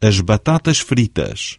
as batatas fritas.